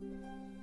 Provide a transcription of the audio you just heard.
Música